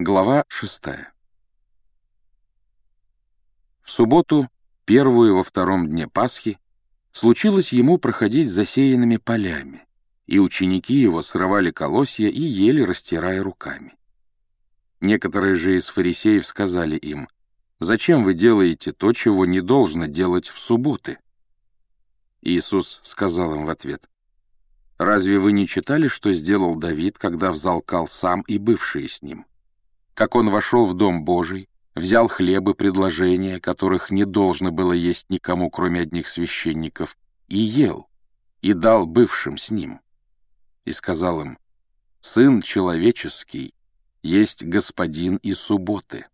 Глава шестая. В субботу, первую во втором дне Пасхи, случилось ему проходить засеянными полями, и ученики его срывали колосья и ели, растирая руками. Некоторые же из фарисеев сказали им, «Зачем вы делаете то, чего не должно делать в субботы?» Иисус сказал им в ответ, «Разве вы не читали, что сделал Давид, когда взалкал сам и бывшие с ним? Как он вошел в Дом Божий, взял хлебы предложения, которых не должно было есть никому, кроме одних священников, и ел, и дал бывшим с ним. И сказал им, «Сын человеческий есть господин и субботы».